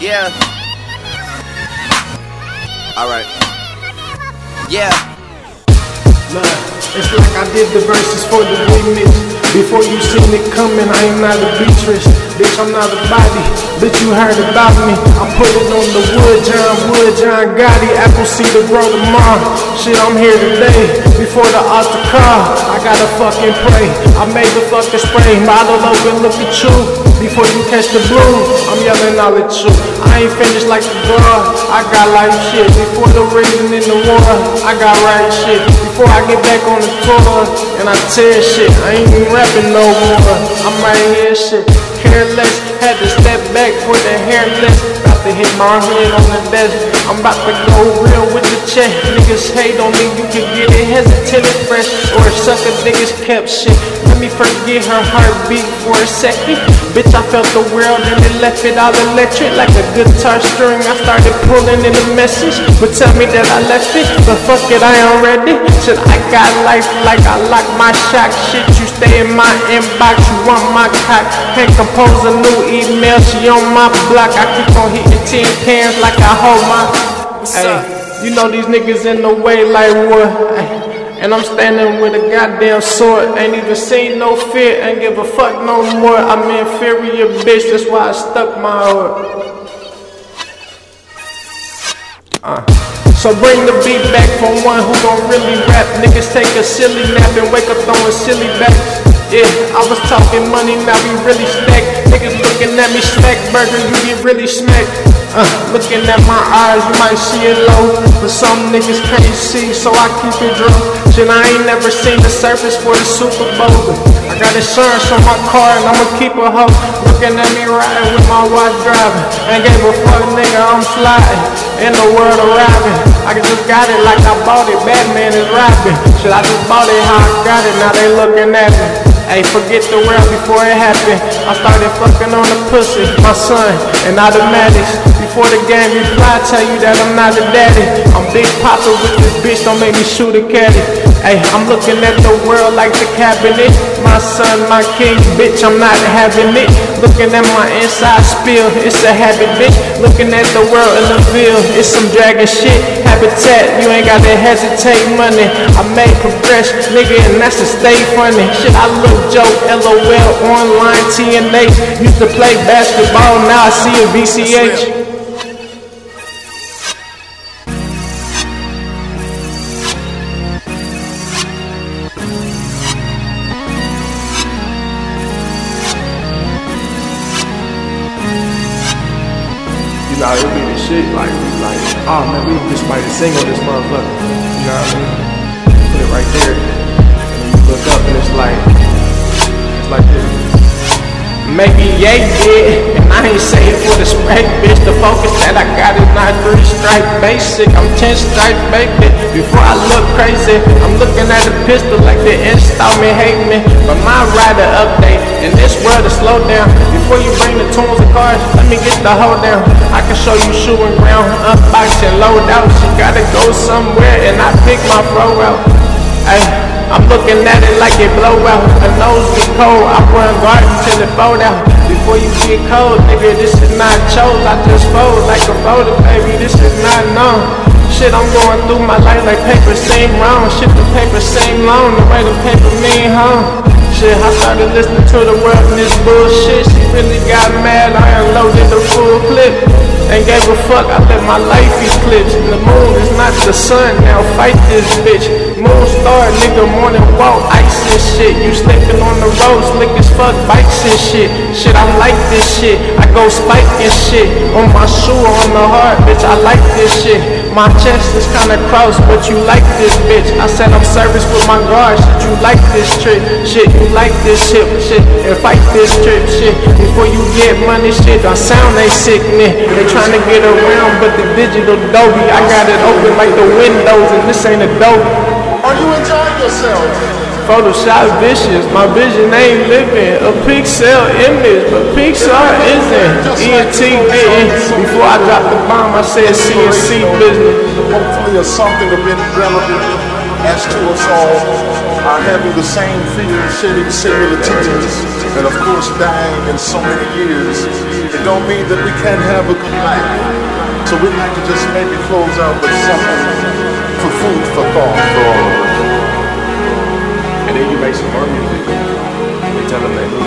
Yeah. Alright. Yeah. Look, it's like I did the verses for the remix. Before you seen it coming, I am not a Beatrice. Bitch, I'm not a body. Bitch, you heard about me. I put it on the wood, John Wood, John Gotti. Apple to grow tomorrow. Shit, I'm here today. Before the altar call, I gotta fucking pray. I made the fucking spray. Model open, look at you. Before you catch the blue, I'm yelling all at you. I ain't finished like the girl. I got life shit. Before the reason in the water, I got right shit. Before I get back on the tour and I tear shit, I ain't even rapping no more. I'm right here shit. Careless, had to step back for the hairless. To hit my head on the desk. I'm about to go real with the check. Niggas hate on me, you can get it hesitant fresh. Or sucker niggas kept shit. Let me forget her heartbeat for a second. Bitch, I felt the world and it left it all electric like a guitar string. I started pulling in the message, but tell me that I left it. But fuck it, I ain't ready. Shit, I got life like I lock my shot. Shit, you stay in my inbox, you want my cock. Can't compose a new email, she on my block. I keep on hitting cans like I hold my. Hey, you know these niggas in the way like what? Ay, and I'm standing with a goddamn sword. Ain't even seen no fear, ain't give a fuck no more. I'm inferior, bitch. That's why I stuck my heart. Uh. So bring the beat back from one who don't really rap. Niggas take a silly nap and wake up throwing silly backs. Yeah, I was talking money, now we really stack. At me smack burger, you get really smacked. Uh, looking at my eyes, you might see it low. But some niggas can't see, so I keep it drunk. Shit, I ain't never seen the surface for the Super Bowl. I got insurance on my car and I'ma keep a hoe. Looking at me riding with my watch driving. Ain't gave a fuck, nigga, I'm sliding. In the world of arriving. I just got it like I bought it. Batman is rapping. Shit, I just bought it how I got it. Now they looking at me. Hey, forget the world before it happened. I started fucking on the pussy, my son, and automatics. Before the game reply, tell you that I'm not a daddy. I'm big papa with this bitch, don't make me shoot a caddy. Hey, I'm looking at the world like the cabinet. My son, my king, bitch, I'm not having it. Looking at my inside spill, it's a habit, bitch. Looking at the world in the field, it's some dragon shit. Habitat, you ain't gotta hesitate, money. I made progress, nigga, and that's to stay funny. Shit, I look joke, LOL, online, TNA. Used to play basketball, now I see a VCH. You know, it be the shit, like, like, oh man, we just might sing on this motherfucker. You know what I mean? Put it right there. And then you look up and it's like, it's like this. Maybe yeah, yeah, and I ain't say it for the spray, bitch. The focus stripe basic. I'm ten stripe baby. Before I look crazy, I'm looking at a pistol like the installment hate me. But my rider update, and this world is slow down. Before you bring the tools and cars, let me get the hold down. I can show you shooting ground, unboxing, load out. She gotta go somewhere, and I pick my throw out. Ay. I'm looking at it like it blow out. A nose get cold, I run garden till it fold out. Before you get cold, nigga, this is not chose. I just fold like a folder, baby. This is not known. Shit, I'm going through my life like paper same wrong. Shit, the paper same long. The way the paper mean home. Shit, I started listening to the world and this bullshit. She really got mad. I unloaded the full clip. Ain't gave a fuck, I let my life eclipse. The moon is not the sun, now fight this bitch. Moon star, nigga, morning walk, ice and shit. You slipping on the road, slick as fuck, bikes and shit. Shit, I like this shit. I go spike and shit. On my shoe, on the heart, bitch, I like this shit. My chest is kinda crossed, but you like this bitch. I said I'm service with my guard, shit, you like this trick. Shit, you like this shit, shit, and fight this trip, shit. Before you get money, shit, I sound they sickening. They trying to get around, but the digital Dolby, I got it open like the windows, and this ain't Adobe. Are you enjoying yourself? From shop vicious, my vision ain't living. A pixel image, but Pixar isn't. ENT didn't. Before I dropped the bomb, I said CNC business. Hopefully, or something of been relevant as to us all are having the same fear shedding similarities and of course dying in so many years. It don't mean that we can't have a good life. So we'd like to just maybe close out with something food for thought. And then you make some more music. They tell them they